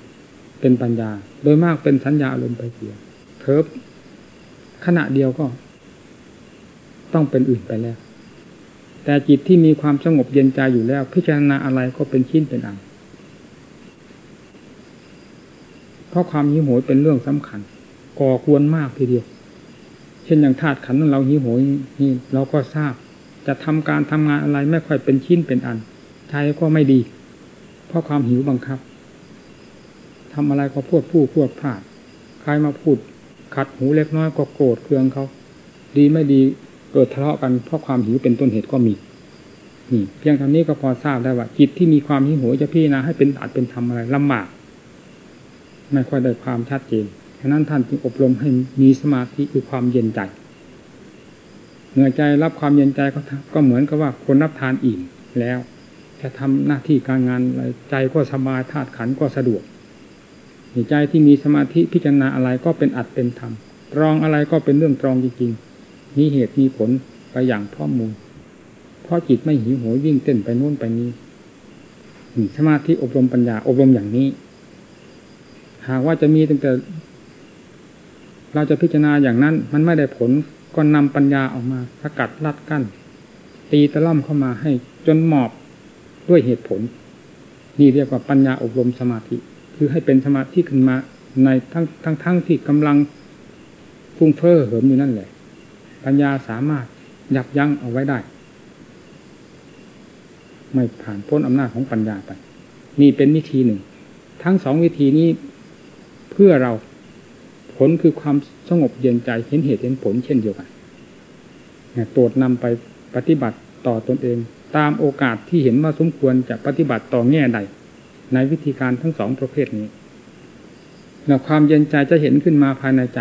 [SPEAKER 2] เป็นปัญญา โดยมากเป็นสัญญาอารมณ์ไปเสียเพิบขณะเดียวก็ ต้องเป็นอื่นไปแล้ว แต่จิตที่มีความสงบเย็นใจอยู่แล้ว พิจารณาอะไรก็เป็นชิ้นเป็นอันเพราะความหิวโหยเป็นเรื่องสำคัญ ก่อควรมากทีเดียว เช่นอย่างธาตุขันธ์เราหิวโหยนี่เราก็ทราบ จะทำการทำงานอะไรไม่ค่อยเป็นชิ้นเป็นอันใจก็ไม่ดี เพราะความหิวบังคับทำอะไรก็พูดพูดพูดพลาดใครมาพูดขัดหูเล็กน้อยก็โกรธเคืองเขา ดีไม่ดีเกิดทะเลาะกันเพราะความหิวเป็นต้นเหตุก็มีนี่เพียงเท่านี้ก็พอทราบได้ว่าจิตที่มีความหิวโหยจะพี่นะให้เป็นอาจเป็นทำอะไรลำบากไม่ค่อยได้ความชัดเจนฉะนั้นท่านจึงอบรมให้มีสมาธิคือความเย็นใจ มื่อใจรับความเย็นใจก็ก็เหมือนกับว่าคนรับทานอิ่มแล้ว จะทำหน้าที่การงานอะไรใจก็สบายธาตุขันก็สะดวกใจที่มีสมาธิพิจารณาอะไรก็เป็นอัดเป็นธรรมตรองอะไรก็เป็นเรื่องตรองจริงๆมีเหตุมีผลไปอย่างพร้อมมูลเพราะจิตไม่หิวโหยวิ่งเต้นไปโน่นไปนี้สมาธิอบรมปัญญาอบรมอย่างนี้ หากว่าจะมีตั้งแต่ เราจะพิจารณาอย่างนั้น มันไม่ได้ผล ก็นำปัญญาออกมาสกัดลัดกั้น ตีตะล่อมเข้ามาให้จนหมอบด้วยเหตุผล นี่เรียกว่าปัญญาอบรมสมาธิ คือให้เป็นสมาธิขึ้นมาในทั้งทั้งทั้งที่กำลังพุ่งเฟ้อเหิมอยู่นั่นแหละ ปัญญาสามารถยับยั้งเอาไว้ได้ ไม่ผ่านพ้นอำนาจของปัญญาไป นี่เป็นวิธีหนึ่ง ทั้งสองวิธีนี้เพื่อเรา ผลคือความสงบเย็นใจเห็นเหตุเห็นผลเช่นเดียวกันโปรดนำไปปฏิบัติต่อตนเอง ตามโอกาสที่เห็นว่าสมควรจะปฏิบัติต่อแง่ใด ในวิธีการทั้งสองประเภทนี้แล้วความเย็นใจจะเห็นขึ้นมาภายในใจ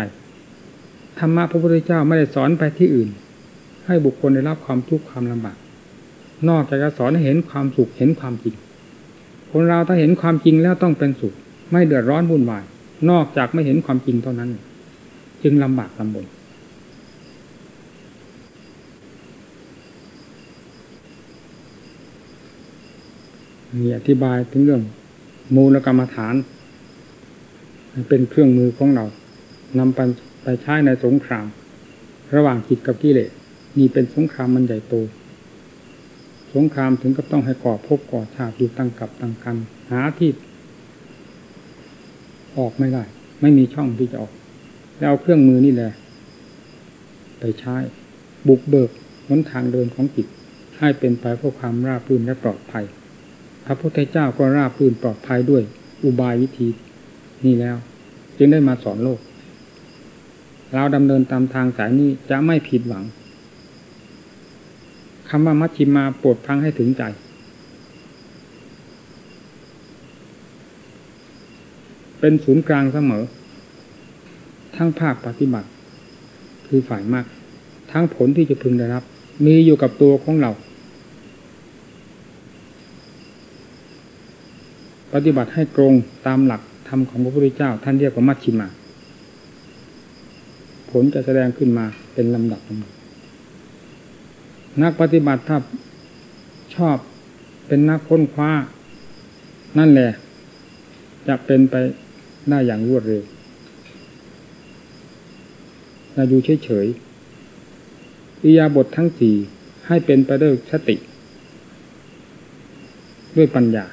[SPEAKER 2] ธรรมะพระพุทธเจ้าไม่ได้สอนไปที่อื่น ให้บุคคลได้รับความทุกข์ความลำบากนอกจากจะสอนให้เห็นความสุขเห็นความจริง คนเราถ้าเห็นความจริงแล้วต้องเป็นสุข ไม่เดือดร้อนวุ่นวาย นอกจากไม่เห็นความจริงเท่านั้น จึงลำบากลำบนมีอธิบายถึงเรื่อง มูลกรรมฐาน เป็นเครื่องมือของเรานำไปไปใช้ในสงคราม ระหว่างจิตกับกิเลสนี่เป็นสงครามมันใหญ่โต สงครามถึงกับต้องให้ก่อพบก่อชาติอยู่ตั้งกับตั้งกัน หาที่ ออกไม่ได้ ไม่มีช่องที่จะออก แล้วเอาเครื่องมือนี่แหละ ไปใช้บุกเบิกหนทางเดินของจิตให้เป็นไปเพื่อความราบรื่นและปลอดภัย พระพุทธเจ้าก็ราบรื่นปลอดภัยด้วย อุบายวิธีนี่แล้ว จึงได้มาสอนโลก เราดำเนินตามทางสายนี้จะไม่ผิดหวังคำว่ามัชชิมาโปรดฟังให้ถึงใจ เป็นศูนย์กลางเสมอ ทั้งภาคปฏิบัติ คือฝ่ายมาก ทั้งผลที่จะพึงได้รับ มีอยู่กับตัวของเรา ปฏิบัติให้ตรงตามหลักธรรมของพระพุทธเจ้า ท่านเรียกว่ามัชชิมา ผลจะแสดงขึ้นมาเป็นลำดับนักปฏิบัติถ้าชอบเป็นนักค้นคว้า นั่นแหละ จะเป็นไป ได้อย่างรวดเร็วเราอยู่เฉยๆอิยาบททั้งสี่ให้เป็นไปด้วยสติ ด้วยปัญญา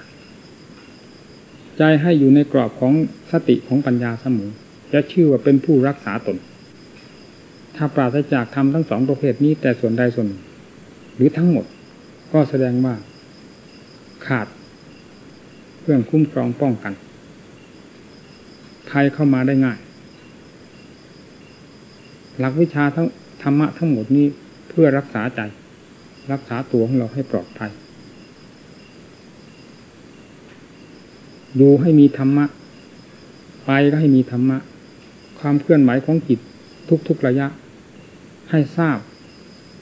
[SPEAKER 2] ใจให้อยู่ในกรอบของสติของปัญญาเสมอจะชื่อว่าเป็นผู้รักษาตน ถ้าปราศจากทำทั้งสองประเภทนี้แต่ส่วนใดส่วนหนึ่งหรือทั้งหมดก็แสดงว่าขาดเครื่องคุ้มครองป้องกัน ภัยเข้ามาได้ง่าย หลักวิชาทั้งธรรมะทั้งหมดนี้เพื่อรักษาใจ รักษาตัวของเราให้ปลอดภัย ดูให้มีธรรมะ ไปก็ให้มีธรรมะ ความเคลื่อนไหวของจิตทุกๆระยะ ให้ทราบ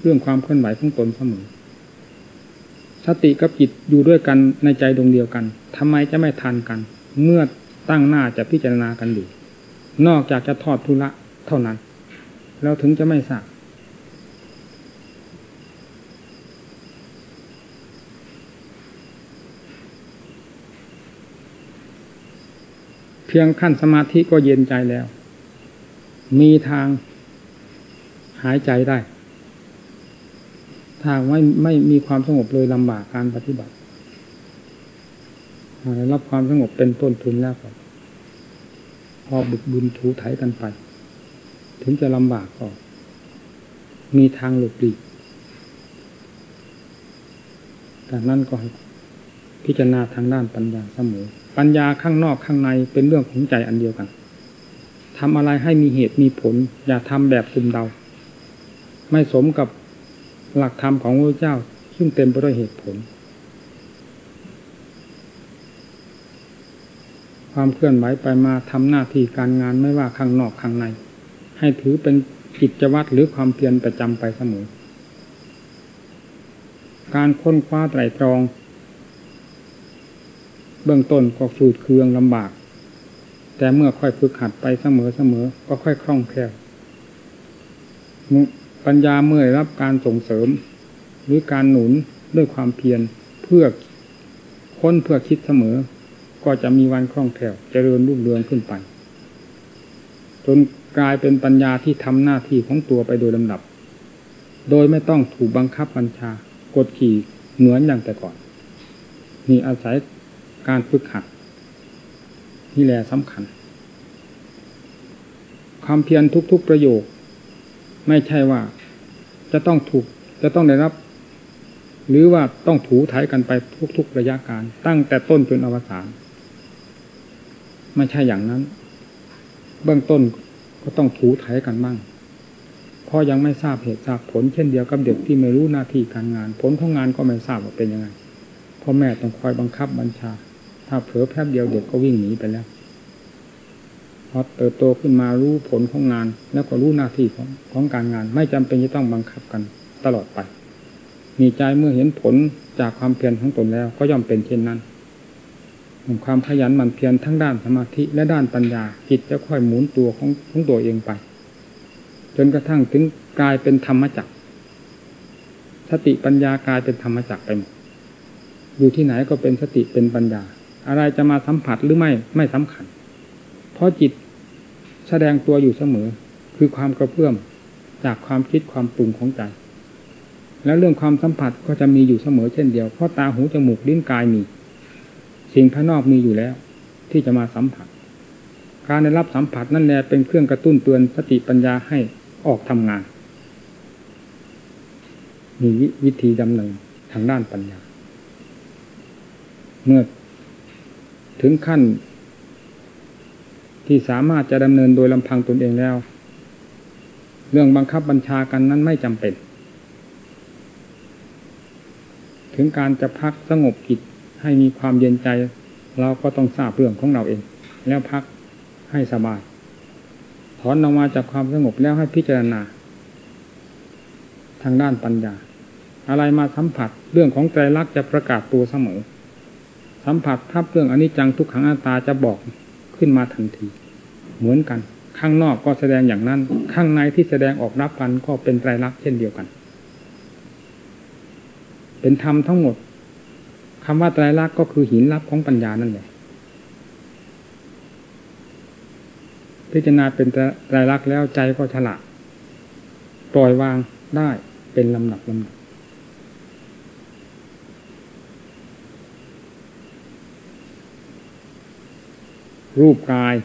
[SPEAKER 2] เรื่องความเคลื่อนไหวของตนเสมอสติกับจิตอยู่ด้วยกันในใจดวงเดียวกันทำไมจะไม่ทันกัน เมื่อ ตั้งหน้าจะพิจารณากันอยู่นอกจากจะทอดทุละเท่านั้นเราถึงจะไม่ทราบเพียงขั้นสมาธิก็เย็นใจแล้ว มีทางหายใจได้ ทางไม่ไม่มีความสงบเลยลำบากการปฏิบัติ ได้รับความสงบเป็นต้นทุนแล้วก็พอบึกบุญถูไถกันไป ถึงจะลำบากก็ มีทางหลบหลีกแต่นั่นก็พิจารณาทางด้านปัญญาเสมอ ปัญญาข้างนอกข้างในเป็นเรื่องของใจอันเดียวกันทำอะไรให้มีเหตุมีผล อย่าทำแบบคุมเดา ไม่สมกับหลักธรรมของพระเจ้า ซึ่งเต็มไปด้วยเหตุผล ความเคลื่อนไหวไปมาทำหน้าที่การงานไม่ว่าข้างนอกข้างใน ให้ถือเป็นกิจวัตรหรือความเพียรประจำไปเสมอ การค้นคว้าไตรตรอง เบื้องต้นก็ฝืดเคืองลำบาก แต่เมื่อค่อยฝึกหัดไปเสมอเสมอก็ค่อยคล่องแคล่วปัญญาเมื่อรับการส่งเสริม หรือการหนุนด้วยความเพียรเพื่อค้นเพื่อคิดเสมอ ก็จะมีวันคล่องแคล่วเจริญรุ่งเรืองขึ้นไป จนกลายเป็นปัญญาที่ทำหน้าที่ของตัวไปโดยลำดับ โดยไม่ต้องถูกบังคับบัญชากดขี่เหมือนอย่างแต่ก่อนนี่อาศัยการฝึกหัดนี่แหละสำคัญ ความเพียรทุก ๆประโยค ไม่ใช่ว่าจะต้องถูกจะต้องได้รับ หรือว่าต้องถูถ่ายกันไปทุก ๆ ระยะการ ตั้งแต่ต้นจนอวสาน ไม่ใช่อย่างนั้น เบื้องต้นก็ต้องถูถ่ายกันบ้างเพราะยังไม่ทราบเหตุทราบผลเช่นเดียวกับเด็กที่ไม่รู้หน้าที่การงาน ผลของงานก็ไม่ทราบว่าเป็นยังไงพ่อแม่ต้องคอยบังคับบัญชา ถ้าเผลอแป๊บเดียวเด็กก็วิ่งหนีไปแล้วพอเติบโตขึ้นมารู้ผลของงาน แล้วก็รู้หน้าที่ของของการงาน ไม่จำเป็นจะต้องบังคับกันตลอดไป มีใจเมื่อเห็นผลจากความเพียรของตนแล้วก็ย่อมเป็นเช่นนั้น ความขยันหมั่นเพียรทั้งด้านสมาธิและด้านปัญญาจิตจะค่อยหมุนตัวของของตัวเองไป จนกระทั่งถึงกลายเป็นธรรมจักรสติปัญญากลายเป็นธรรมจักรไปหมดอยู่ที่ไหนก็เป็นสติเป็นปัญญา อะไรจะมาสัมผัสหรือไม่ไม่สำคัญ เพราะจิตแสดงตัวอยู่เสมอ คือความกระเพื่อมจากความคิดความปรุงของใจ แล้วเรื่องความสัมผัสก็จะมีอยู่เสมอเช่นเดียวเพราะตาหูจมูกลิ้นกายมี สิ่งภายนอกมีอยู่แล้ว ที่จะมาสัมผัส การได้รับสัมผัสนั่นแหละเป็นเครื่องกระตุ้นเตือนสติปัญญาให้ออกทำงานมีวิธีดำเนินทางด้านปัญญา เมื่อถึงขั้นที่สามารถจะดำเนินโดยลำพังตนเองแล้ว เรื่องบังคับบัญชากันนั้นไม่จำเป็น ถึงการจะพักสงบจิต ให้มีความเย็นใจ เราก็ต้องทราบเรื่องของเราเอง แล้วพักให้สบาย ถอนออกมาจากความสงบแล้วให้พิจารณา ทางด้านปัญญา อะไรมาสัมผัสเรื่องของใจรักจะประกาศตัวเสมอ สัมผัสทับเรื่องอนิจจังทุกขังอัตตาจะบอกขึ้นมาทันที เหมือนกัน ข้างนอกก็แสดงอย่างนั้น ข้างในที่แสดงออกรับกันก็เป็นไตรลักษณ์เช่นเดียวกัน เป็นธรรมทั้งหมด คำว่าไตรลักษณ์ก็คือหินรับของปัญญานั่นแหละพิจารณาเป็นไตรลักษณ์แล้วใจก็ฉลาดปล่อยวางได้เป็นลำหนักลำหนักรูปกาย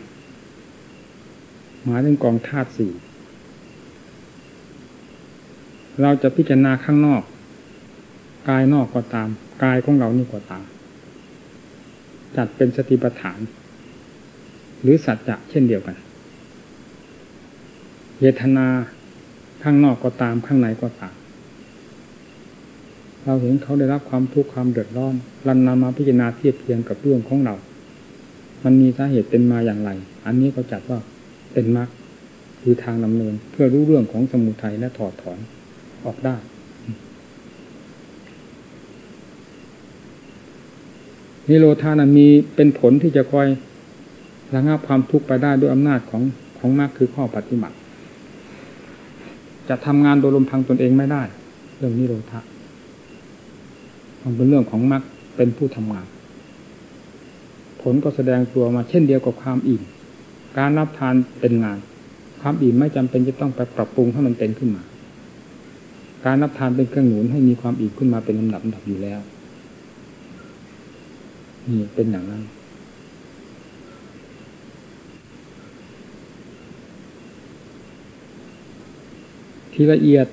[SPEAKER 2] หมายถึงกองธาตุสี่เราจะพิจารณาข้างนอก กายนอกก็ตาม กายของเรานี่ก็ตามจัดเป็นสติปัฏฐาน หรือสัจจะเช่นเดียวกันเวทนาข้างนอกก็ตามข้างในก็ตาม เราเห็นเขาได้รับความทุกข์ความเดือดร้อนรันนำมาพิจารณาเทียบเทียงกับเรื่องของเรา มันมีสาเหตุเป็นมาอย่างไร อันนี้ก็จัดว่าเป็นมรรคคือทางดำเนินเพื่อรู้เรื่องของสมุทัยและถอดถอนออกได้ นิโรธานะมีเป็นผลที่จะคอยระงับความทุกข์ไปได้ด้วยอำนาจของของมรรคคือข้อปฏิบัติ จะทำงานโดยลมพังตนเองไม่ได้ เรื่องนิโรธามันเป็นเรื่องของมรรคเป็นผู้ทำงาน ผลก็แสดงตัวมาเช่นเดียวกับความอิ่มการรับทานเป็นงาน ความอิ่มไม่จำเป็นจะต้องไปปรับปรุงให้มันเป็นขึ้นมา การรับทานเป็นเครื่องหนุนให้มีความอิ่มขึ้นมาเป็นลำดับลำดับอยู่แล้ว นี่เป็นอย่างนั้น ที่ละเอียด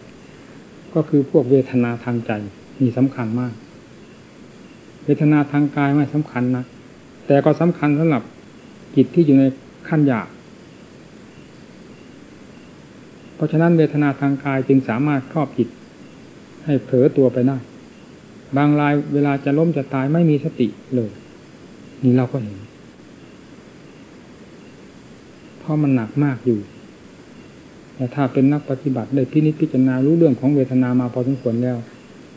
[SPEAKER 2] ก็คือพวกเวทนาทางใจมีสำคัญมาก เวทนาทางกายไม่สำคัญนะแต่ก็สำคัญสำหรับจิตที่อยู่ในขั้นหยาบเพราะฉะนั้นเวทนาทางกายจึงสามารถครอบจิต ให้เผลอตัวไปได้ บางรายเวลาจะล้มจะตายไม่มีสติเลย นี่เราก็เห็น เพราะมันหนักมากอยู่ แต่ถ้าเป็นนักปฏิบัติได้พินิจพิจารณารู้เรื่องของเวทนามาพอสมควรแล้ว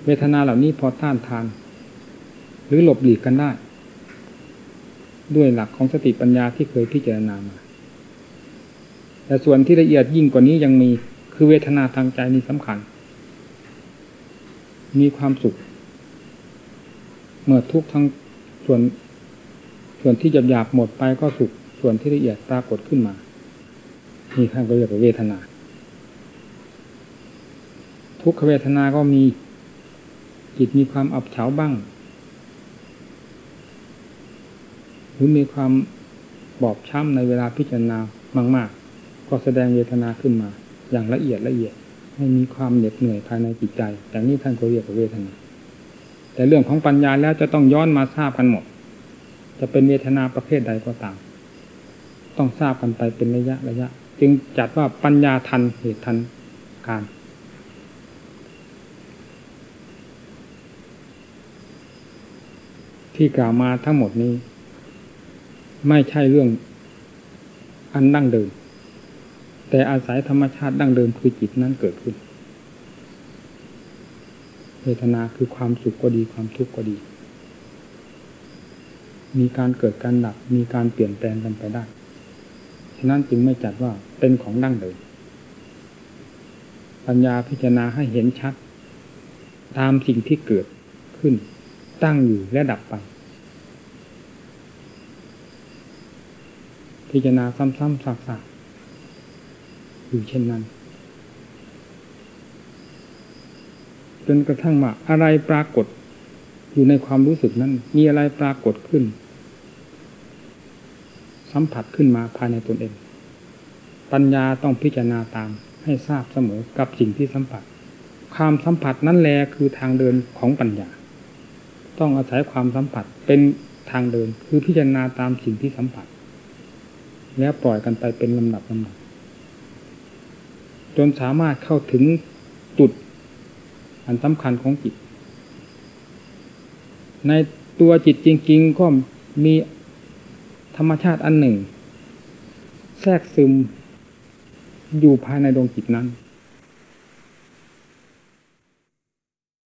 [SPEAKER 2] เวทนาเหล่านี้พอต้านทาน หรือหลบหลีกกันได้ ด้วยหลักของสติปัญญาที่เคยพิจารณามา แต่ส่วนที่ละเอียดยิ่งกว่านี้ยังมีคือเวทนาทางใจนี่สำคัญ มีความสุข เมื่อทุกทั้งส่วน ส่วนที่หยาบๆหมดไปก็สุข ส่วนที่ละเอียดปรากฏขึ้นมา นี่ท่านก็เรียกว่าเวทนา ทุกขเวทนาก็มีจิตมีความอับเฉาบ้าง หรือมีความบอบช้ำในเวลาพิจารณามาก ๆ ก็แสดงเวทนาขึ้นมา อย่างละเอียดละเอียดให้มีความเหน็ดเหนื่อยภายในจิตใจอย่นี้ท่านก็เรียกว่าเวทนา แต่เรื่องของปัญญาแล้วจะต้องย้อนมาทราบกันหมด จะเป็นเวทนาประเภทใดก็ตาม ต้องทราบกันไปเป็นระยะระยะ จึงจัดว่าปัญญาทันเหตุทันการที่กล่าวมาทั้งหมดนี้ ไม่ใช่เรื่องอันดั้งเดิม แต่อาศัยธรรมชาติดั้งเดิมคือจิตนั้นเกิดขึ้นเวทนาคือความสุขก็ดีความทุกข์ก็ดี มีการเกิดการดับมีการเปลี่ยนแปลงกันไปได้ ฉะนั้นจึงไม่จัดว่าเป็นของดั้งเดิมปัญญาพิจารณาให้เห็นชัด ตามสิ่งที่เกิดขึ้น ตั้งอยู่และดับไป พิจารณาซ้ำๆซากๆอยู่เช่นนั้นจนกระทั่งว่าอะไรปรากฏ อยู่ในความรู้สึกนั้น มีอะไรปรากฏขึ้น สัมผัสขึ้นมาภายในตนเอง ปัญญาต้องพิจารณาตาม ให้ทราบเสมอกับสิ่งที่สัมผัส ความสัมผัสนั้นแลคือทางเดินของปัญญา ต้องอาศัยความสัมผัสเป็นทางเดินคือพิจารณาตามสิ่งที่สัมผัส แล้วปล่อยกันไปเป็นลำดับลำดับจนสามารถเข้าถึงจุดอันสำคัญของจิต ในตัวจิตจริง ๆ ก็มีธรรมชาติอันหนึ่ง แทรกซึมอยู่ภายในดวงจิตนั้น